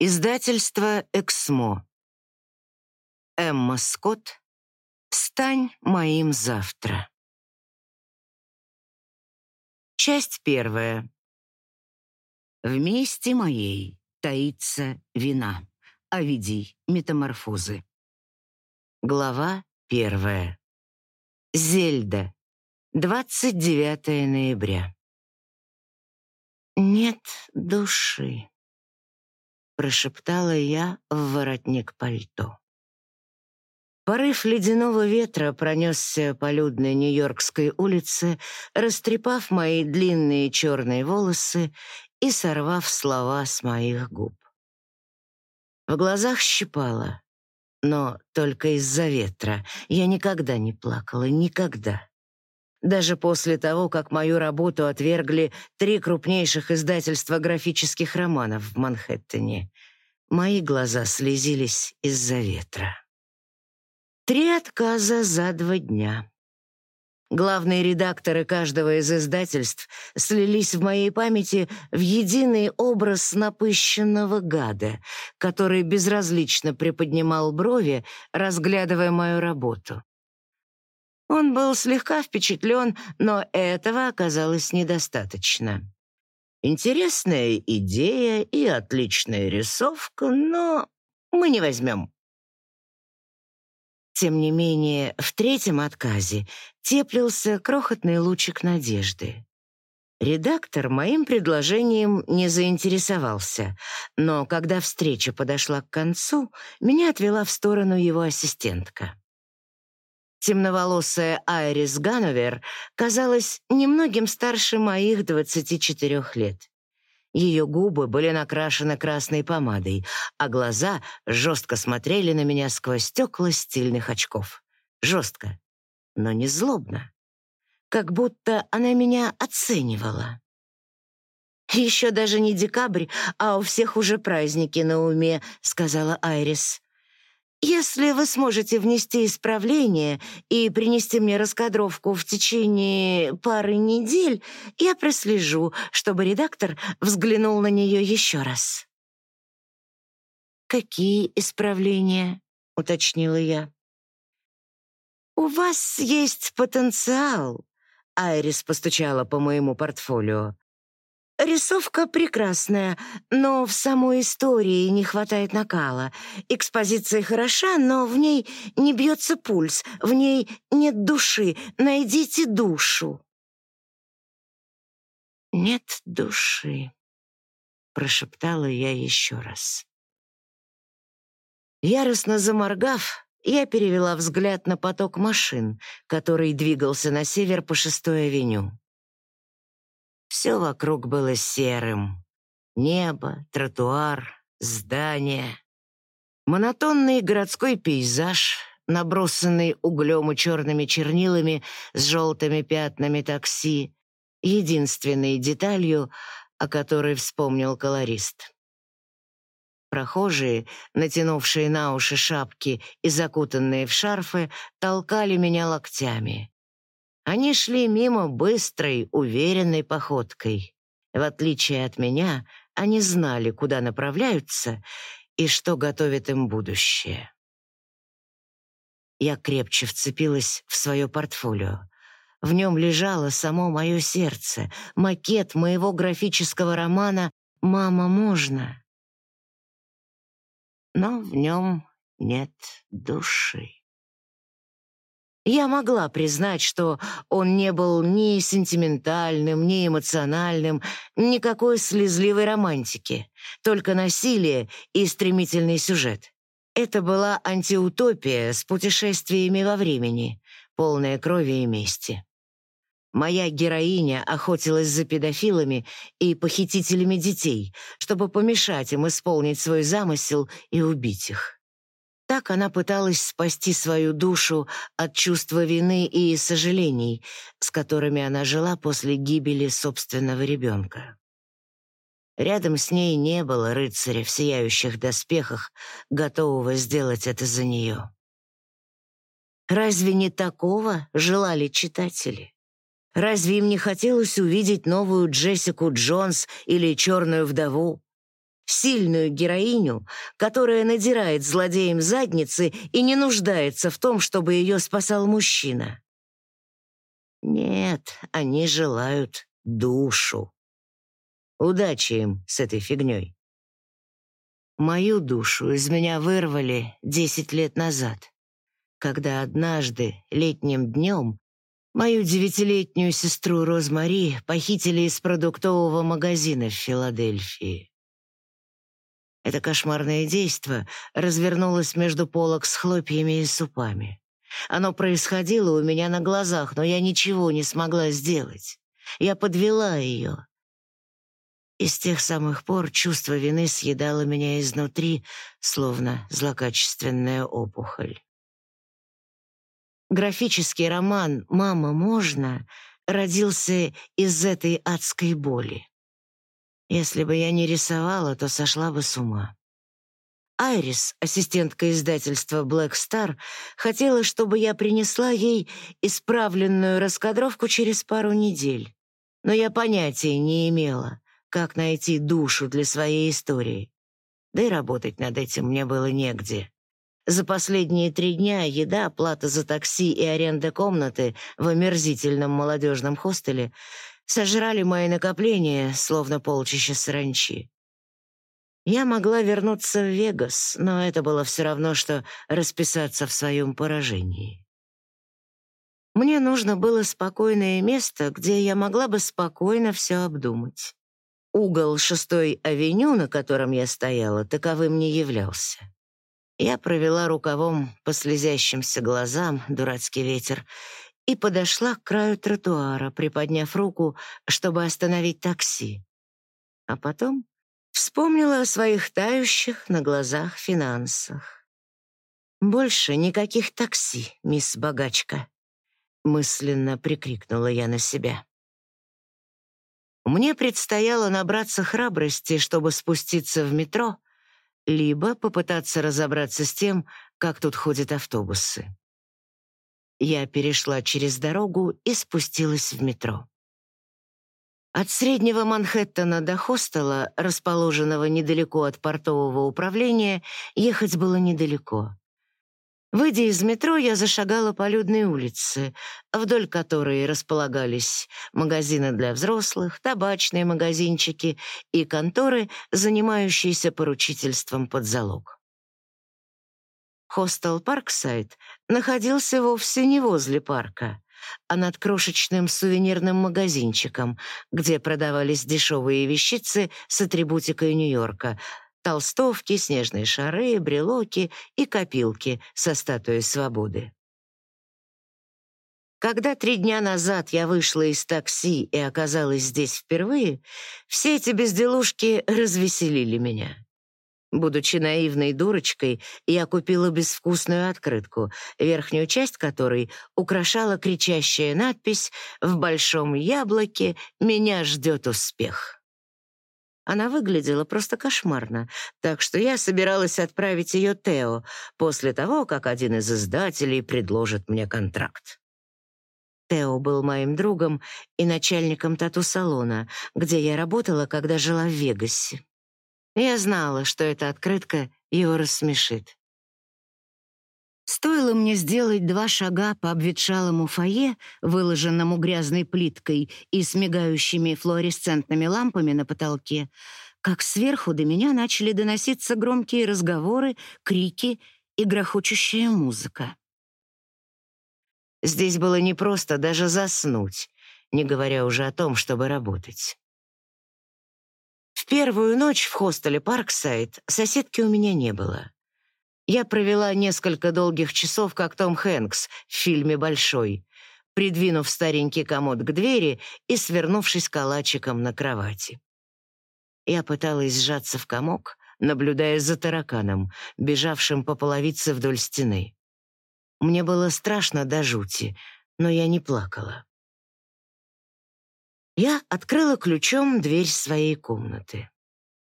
Издательство «Эксмо». Эмма Скотт. «Стань моим завтра». Часть первая. В месте моей таится вина. Овидий. Метаморфозы. Глава первая. Зельда. 29 ноября. Нет души прошептала я в воротник пальто. Порыв ледяного ветра пронесся по людной Нью-Йоркской улице, растрепав мои длинные черные волосы и сорвав слова с моих губ. В глазах щипало, но только из-за ветра. Я никогда не плакала, никогда. Даже после того, как мою работу отвергли три крупнейших издательства графических романов в Манхэттене, мои глаза слезились из-за ветра. Три отказа за два дня. Главные редакторы каждого из издательств слились в моей памяти в единый образ напыщенного гада, который безразлично приподнимал брови, разглядывая мою работу. Он был слегка впечатлен, но этого оказалось недостаточно. Интересная идея и отличная рисовка, но мы не возьмем. Тем не менее, в третьем отказе теплился крохотный лучик надежды. Редактор моим предложением не заинтересовался, но когда встреча подошла к концу, меня отвела в сторону его ассистентка. Темноволосая Айрис Гановер казалась немногим старше моих 24 лет. Ее губы были накрашены красной помадой, а глаза жестко смотрели на меня сквозь стекла стильных очков. Жестко, но не злобно. Как будто она меня оценивала. «Еще даже не декабрь, а у всех уже праздники на уме», — сказала Айрис. Если вы сможете внести исправление и принести мне раскадровку в течение пары недель, я прослежу, чтобы редактор взглянул на нее еще раз. «Какие исправления?» — уточнила я. «У вас есть потенциал», — Айрис постучала по моему портфолио. Рисовка прекрасная, но в самой истории не хватает накала. Экспозиция хороша, но в ней не бьется пульс, в ней нет души. Найдите душу. «Нет души», — прошептала я еще раз. Яростно заморгав, я перевела взгляд на поток машин, который двигался на север по шестой авеню. Все вокруг было серым. Небо, тротуар, здания. Монотонный городской пейзаж, набросанный углем и черными чернилами с желтыми пятнами такси, единственной деталью, о которой вспомнил колорист. Прохожие, натянувшие на уши шапки и закутанные в шарфы, толкали меня локтями. Они шли мимо быстрой, уверенной походкой. В отличие от меня, они знали, куда направляются и что готовит им будущее. Я крепче вцепилась в свое портфолио. В нем лежало само мое сердце, макет моего графического романа «Мама, можно?». Но в нем нет души. Я могла признать, что он не был ни сентиментальным, ни эмоциональным, никакой слезливой романтики, только насилие и стремительный сюжет. Это была антиутопия с путешествиями во времени, полная крови и мести. Моя героиня охотилась за педофилами и похитителями детей, чтобы помешать им исполнить свой замысел и убить их. Так она пыталась спасти свою душу от чувства вины и сожалений, с которыми она жила после гибели собственного ребенка. Рядом с ней не было рыцаря в сияющих доспехах, готового сделать это за нее. Разве не такого желали читатели? Разве им не хотелось увидеть новую Джессику Джонс или Черную вдову? Сильную героиню, которая надирает злодеям задницы и не нуждается в том, чтобы ее спасал мужчина. Нет, они желают душу. Удачи им с этой фигней. Мою душу из меня вырвали десять лет назад, когда однажды, летним днем, мою девятилетнюю сестру Розмари похитили из продуктового магазина в Филадельфии. Это кошмарное действо развернулось между полок с хлопьями и супами. Оно происходило у меня на глазах, но я ничего не смогла сделать. Я подвела ее, и с тех самых пор чувство вины съедало меня изнутри, словно злокачественная опухоль. Графический роман «Мама, можно?» родился из этой адской боли. Если бы я не рисовала, то сошла бы с ума. Айрис, ассистентка издательства Black Star, хотела, чтобы я принесла ей исправленную раскадровку через пару недель. Но я понятия не имела, как найти душу для своей истории. Да и работать над этим мне было негде. За последние три дня еда, плата за такси и аренда комнаты в омерзительном молодежном хостеле сожрали мои накопления, словно полчища саранчи. Я могла вернуться в Вегас, но это было все равно, что расписаться в своем поражении. Мне нужно было спокойное место, где я могла бы спокойно все обдумать. Угол шестой авеню, на котором я стояла, таковым не являлся. Я провела рукавом по слезящимся глазам, дурацкий ветер, и подошла к краю тротуара, приподняв руку, чтобы остановить такси. А потом вспомнила о своих тающих на глазах финансах. «Больше никаких такси, мисс Богачка», — мысленно прикрикнула я на себя. Мне предстояло набраться храбрости, чтобы спуститься в метро, либо попытаться разобраться с тем, как тут ходят автобусы. Я перешла через дорогу и спустилась в метро. От среднего Манхэттена до хостела, расположенного недалеко от портового управления, ехать было недалеко. Выйдя из метро, я зашагала по людной улице, вдоль которой располагались магазины для взрослых, табачные магазинчики и конторы, занимающиеся поручительством под залог. Хостел Парксайд находился вовсе не возле парка, а над крошечным сувенирным магазинчиком, где продавались дешевые вещицы с атрибутикой Нью-Йорка — толстовки, снежные шары, брелоки и копилки со статуей свободы. Когда три дня назад я вышла из такси и оказалась здесь впервые, все эти безделушки развеселили меня. Будучи наивной дурочкой, я купила безвкусную открытку, верхнюю часть которой украшала кричащая надпись «В большом яблоке меня ждет успех». Она выглядела просто кошмарно, так что я собиралась отправить ее Тео после того, как один из издателей предложит мне контракт. Тео был моим другом и начальником тату-салона, где я работала, когда жила в Вегасе. Я знала, что эта открытка его рассмешит. Стоило мне сделать два шага по обветшалому фойе, выложенному грязной плиткой и с мигающими флуоресцентными лампами на потолке, как сверху до меня начали доноситься громкие разговоры, крики и грохочущая музыка. Здесь было непросто даже заснуть, не говоря уже о том, чтобы работать. В первую ночь в хостеле Парксайд соседки у меня не было. Я провела несколько долгих часов, как Том Хэнкс в фильме «Большой», придвинув старенький комод к двери и свернувшись калачиком на кровати. Я пыталась сжаться в комок, наблюдая за тараканом, бежавшим по половице вдоль стены. Мне было страшно до жути, но я не плакала. Я открыла ключом дверь своей комнаты.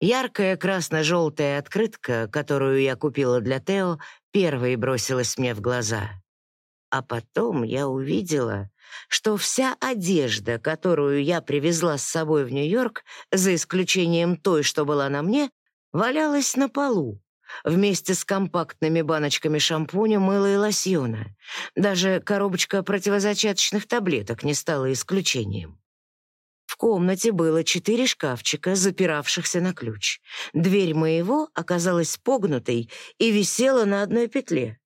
Яркая красно-желтая открытка, которую я купила для Тео, первой бросилась мне в глаза. А потом я увидела, что вся одежда, которую я привезла с собой в Нью-Йорк, за исключением той, что была на мне, валялась на полу, вместе с компактными баночками шампуня, мыла и лосьона. Даже коробочка противозачаточных таблеток не стала исключением. В комнате было четыре шкафчика, запиравшихся на ключ. Дверь моего оказалась погнутой и висела на одной петле.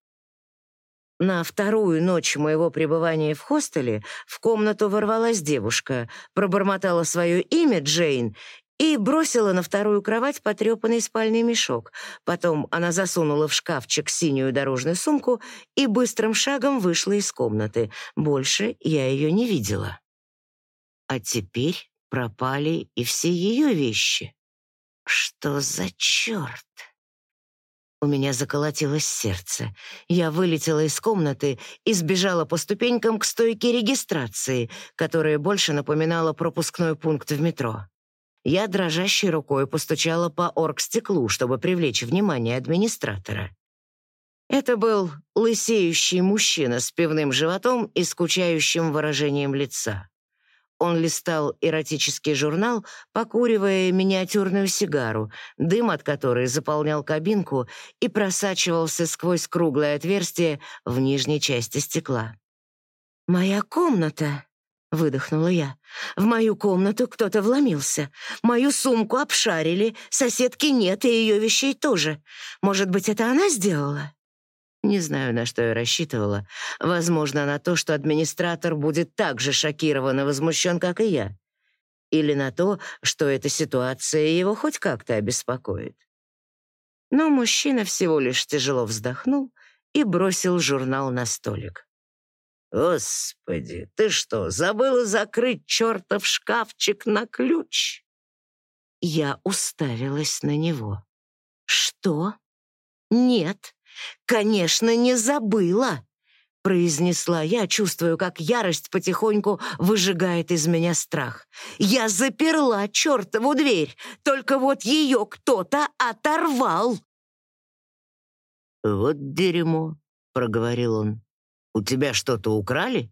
На вторую ночь моего пребывания в хостеле в комнату ворвалась девушка, пробормотала свое имя Джейн и бросила на вторую кровать потрепанный спальный мешок. Потом она засунула в шкафчик синюю дорожную сумку и быстрым шагом вышла из комнаты. Больше я ее не видела. А теперь пропали и все ее вещи. Что за черт? У меня заколотилось сердце. Я вылетела из комнаты и сбежала по ступенькам к стойке регистрации, которая больше напоминала пропускной пункт в метро. Я дрожащей рукой постучала по оргстеклу, чтобы привлечь внимание администратора. Это был лысеющий мужчина с пивным животом и скучающим выражением лица. Он листал эротический журнал, покуривая миниатюрную сигару, дым от которой заполнял кабинку и просачивался сквозь круглое отверстие в нижней части стекла. «Моя комната!» — выдохнула я. «В мою комнату кто-то вломился. Мою сумку обшарили, соседки нет, и ее вещей тоже. Может быть, это она сделала?» Не знаю, на что я рассчитывала. Возможно, на то, что администратор будет так же шокирован и возмущен, как и я. Или на то, что эта ситуация его хоть как-то обеспокоит. Но мужчина всего лишь тяжело вздохнул и бросил журнал на столик. «Господи, ты что, забыла закрыть чертов шкафчик на ключ?» Я уставилась на него. «Что? Нет, «Конечно, не забыла!» — произнесла я, чувствую, как ярость потихоньку выжигает из меня страх. «Я заперла чертову дверь, только вот ее кто-то оторвал!» «Вот дерьмо», — проговорил он. «У тебя что-то украли?»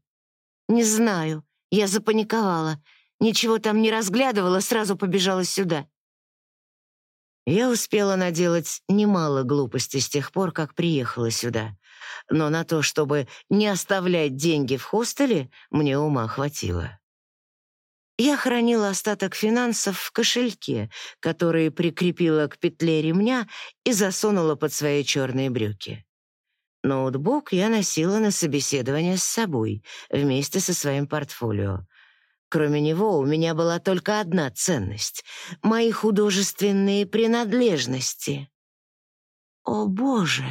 «Не знаю. Я запаниковала. Ничего там не разглядывала, сразу побежала сюда. Я успела наделать немало глупостей с тех пор, как приехала сюда. Но на то, чтобы не оставлять деньги в хостеле, мне ума хватило. Я хранила остаток финансов в кошельке, который прикрепила к петле ремня и засунула под свои черные брюки. Ноутбук я носила на собеседование с собой вместе со своим портфолио. Кроме него у меня была только одна ценность — мои художественные принадлежности. О, Боже!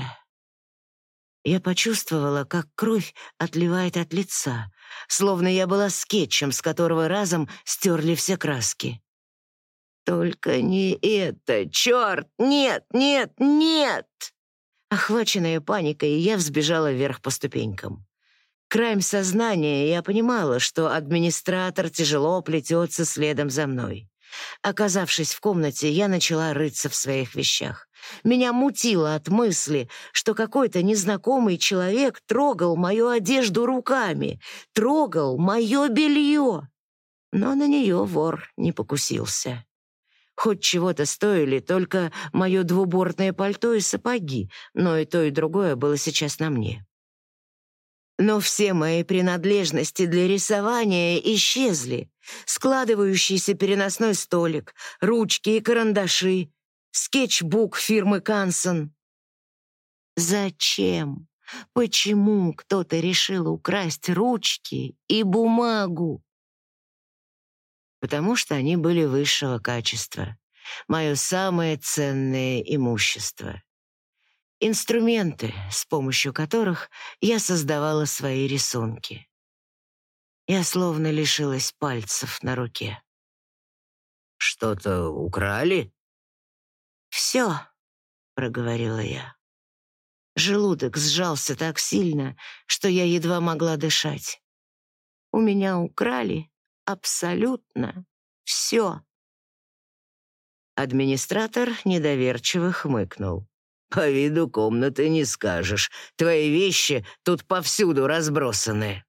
Я почувствовала, как кровь отливает от лица, словно я была скетчем, с которого разом стерли все краски. «Только не это! Черт! Нет, нет, нет!» Охваченная паникой, я взбежала вверх по ступенькам. Краем сознания я понимала, что администратор тяжело плетется следом за мной. Оказавшись в комнате, я начала рыться в своих вещах. Меня мутило от мысли, что какой-то незнакомый человек трогал мою одежду руками, трогал мое белье. Но на нее вор не покусился. Хоть чего-то стоили только мое двубортное пальто и сапоги, но и то, и другое было сейчас на мне. Но все мои принадлежности для рисования исчезли. Складывающийся переносной столик, ручки и карандаши, скетчбук фирмы Кансон. Зачем? Почему кто-то решил украсть ручки и бумагу? Потому что они были высшего качества. Мое самое ценное имущество инструменты, с помощью которых я создавала свои рисунки. Я словно лишилась пальцев на руке. «Что-то украли?» «Все», — проговорила я. Желудок сжался так сильно, что я едва могла дышать. У меня украли абсолютно все. Администратор недоверчиво хмыкнул. По виду комнаты не скажешь. Твои вещи тут повсюду разбросаны.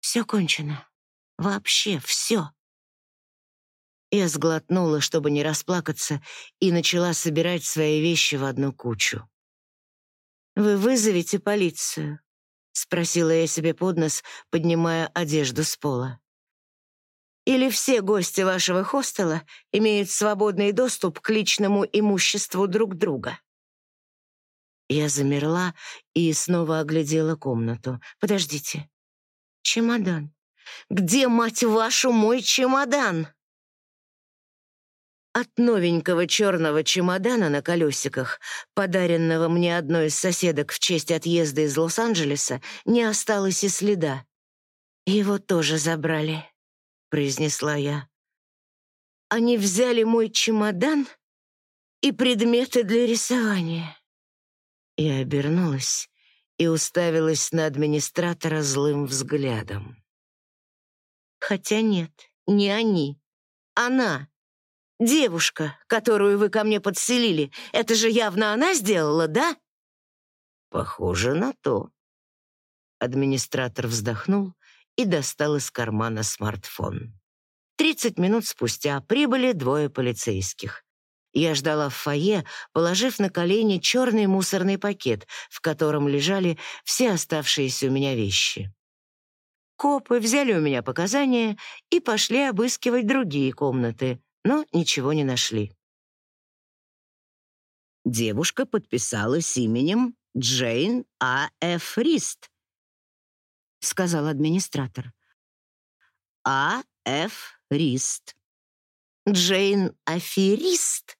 Все кончено. Вообще все. Я сглотнула, чтобы не расплакаться, и начала собирать свои вещи в одну кучу. «Вы вызовете полицию?» — спросила я себе под нос, поднимая одежду с пола. «Или все гости вашего хостела имеют свободный доступ к личному имуществу друг друга?» Я замерла и снова оглядела комнату. «Подождите. Чемодан. Где, мать вашу, мой чемодан?» От новенького черного чемодана на колесиках, подаренного мне одной из соседок в честь отъезда из Лос-Анджелеса, не осталось и следа. «Его тоже забрали», — произнесла я. «Они взяли мой чемодан и предметы для рисования». Я обернулась и уставилась на администратора злым взглядом. «Хотя нет, не они. Она!» Девушка, которую вы ко мне подселили, это же явно она сделала, да? Похоже на то. Администратор вздохнул и достал из кармана смартфон. Тридцать минут спустя прибыли двое полицейских. Я ждала в фойе, положив на колени черный мусорный пакет, в котором лежали все оставшиеся у меня вещи. Копы взяли у меня показания и пошли обыскивать другие комнаты, но ничего не нашли. Девушка подписалась именем Джейн А. Ф. Рист, сказал администратор. А. Ф. Рист. Джейн Аферист?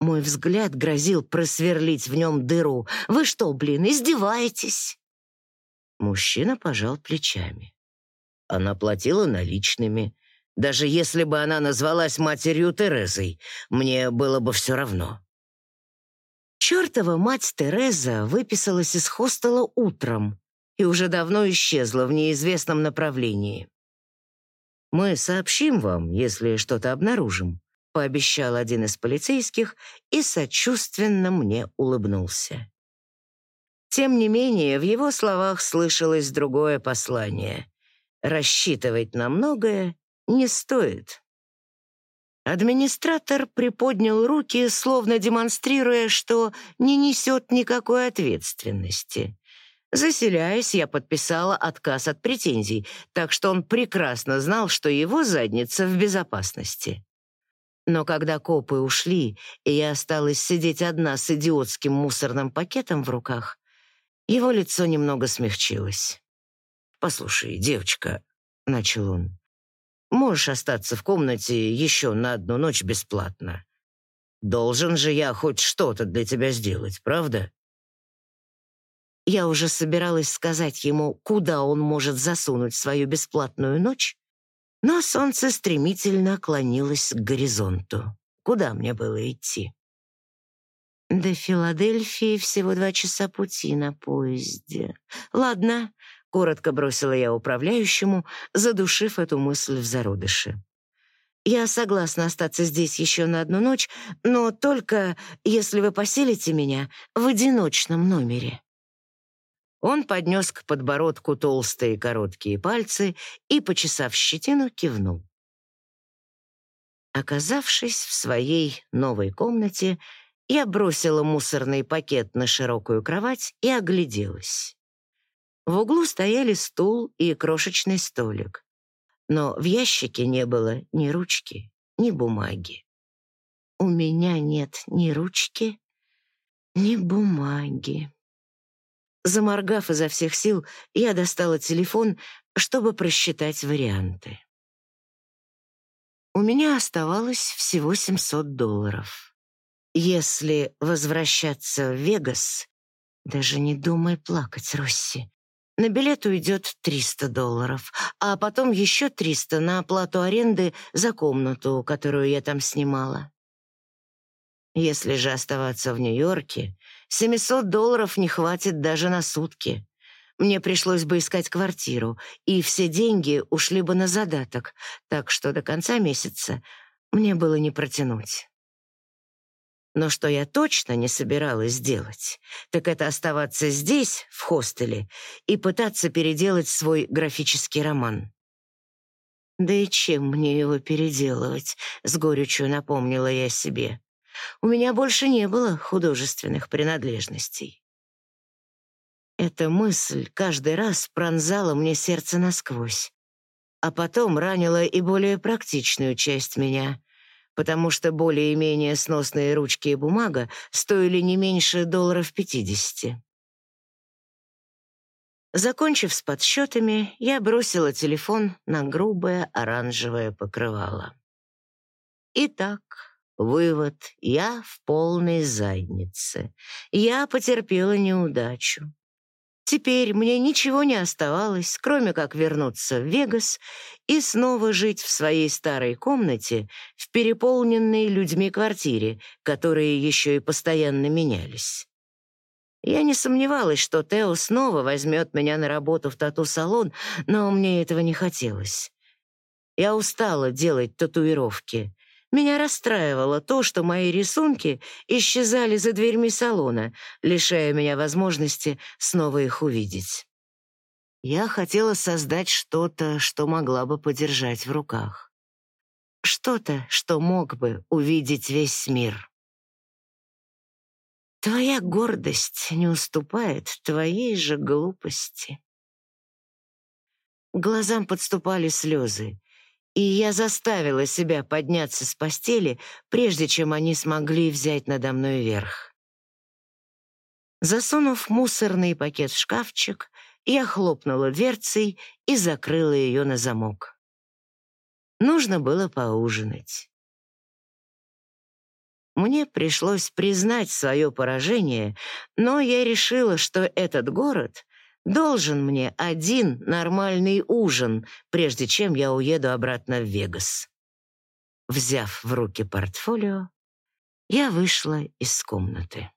Мой взгляд грозил просверлить в нем дыру. Вы что, блин, издеваетесь? Мужчина пожал плечами. Она платила наличными. Даже если бы она назвалась матерью Терезой, мне было бы все равно. Чертова мать Тереза выписалась из хостела утром и уже давно исчезла в неизвестном направлении. «Мы сообщим вам, если что-то обнаружим», — пообещал один из полицейских и сочувственно мне улыбнулся. Тем не менее, в его словах слышалось другое послание. Рассчитывать на многое не стоит. Администратор приподнял руки, словно демонстрируя, что не несет никакой ответственности. Заселяясь, я подписала отказ от претензий, так что он прекрасно знал, что его задница в безопасности. Но когда копы ушли, и я осталась сидеть одна с идиотским мусорным пакетом в руках, его лицо немного смягчилось. «Послушай, девочка», — начал он, Можешь остаться в комнате еще на одну ночь бесплатно. Должен же я хоть что-то для тебя сделать, правда?» Я уже собиралась сказать ему, куда он может засунуть свою бесплатную ночь, но солнце стремительно клонилось к горизонту. Куда мне было идти? До Филадельфии всего два часа пути на поезде. Ладно, Коротко бросила я управляющему, задушив эту мысль в зародыше. «Я согласна остаться здесь еще на одну ночь, но только если вы поселите меня в одиночном номере». Он поднес к подбородку толстые короткие пальцы и, почесав щетину, кивнул. Оказавшись в своей новой комнате, я бросила мусорный пакет на широкую кровать и огляделась. В углу стояли стул и крошечный столик. Но в ящике не было ни ручки, ни бумаги. У меня нет ни ручки, ни бумаги. Заморгав изо всех сил, я достала телефон, чтобы просчитать варианты. У меня оставалось всего 700 долларов. Если возвращаться в Вегас, даже не думай плакать, Росси. На билет уйдет 300 долларов, а потом еще 300 на оплату аренды за комнату, которую я там снимала. Если же оставаться в Нью-Йорке, 700 долларов не хватит даже на сутки. Мне пришлось бы искать квартиру, и все деньги ушли бы на задаток, так что до конца месяца мне было не протянуть. Но что я точно не собиралась делать, так это оставаться здесь, в хостеле, и пытаться переделать свой графический роман. Да и чем мне его переделывать, с горечью напомнила я себе. У меня больше не было художественных принадлежностей. Эта мысль каждый раз пронзала мне сердце насквозь, а потом ранила и более практичную часть меня, потому что более-менее сносные ручки и бумага стоили не меньше долларов пятидесяти. Закончив с подсчетами, я бросила телефон на грубое оранжевое покрывало. Итак, вывод. Я в полной заднице. Я потерпела неудачу. Теперь мне ничего не оставалось, кроме как вернуться в Вегас и снова жить в своей старой комнате в переполненной людьми квартире, которые еще и постоянно менялись. Я не сомневалась, что Тео снова возьмет меня на работу в тату-салон, но мне этого не хотелось. Я устала делать татуировки. Меня расстраивало то, что мои рисунки исчезали за дверьми салона, лишая меня возможности снова их увидеть. Я хотела создать что-то, что могла бы подержать в руках. Что-то, что мог бы увидеть весь мир. Твоя гордость не уступает твоей же глупости. глазам подступали слезы, и я заставила себя подняться с постели, прежде чем они смогли взять надо мной верх. Засунув мусорный пакет в шкафчик, я хлопнула дверцей и закрыла ее на замок. Нужно было поужинать. Мне пришлось признать свое поражение, но я решила, что этот город должен мне один нормальный ужин, прежде чем я уеду обратно в Вегас. Взяв в руки портфолио, я вышла из комнаты.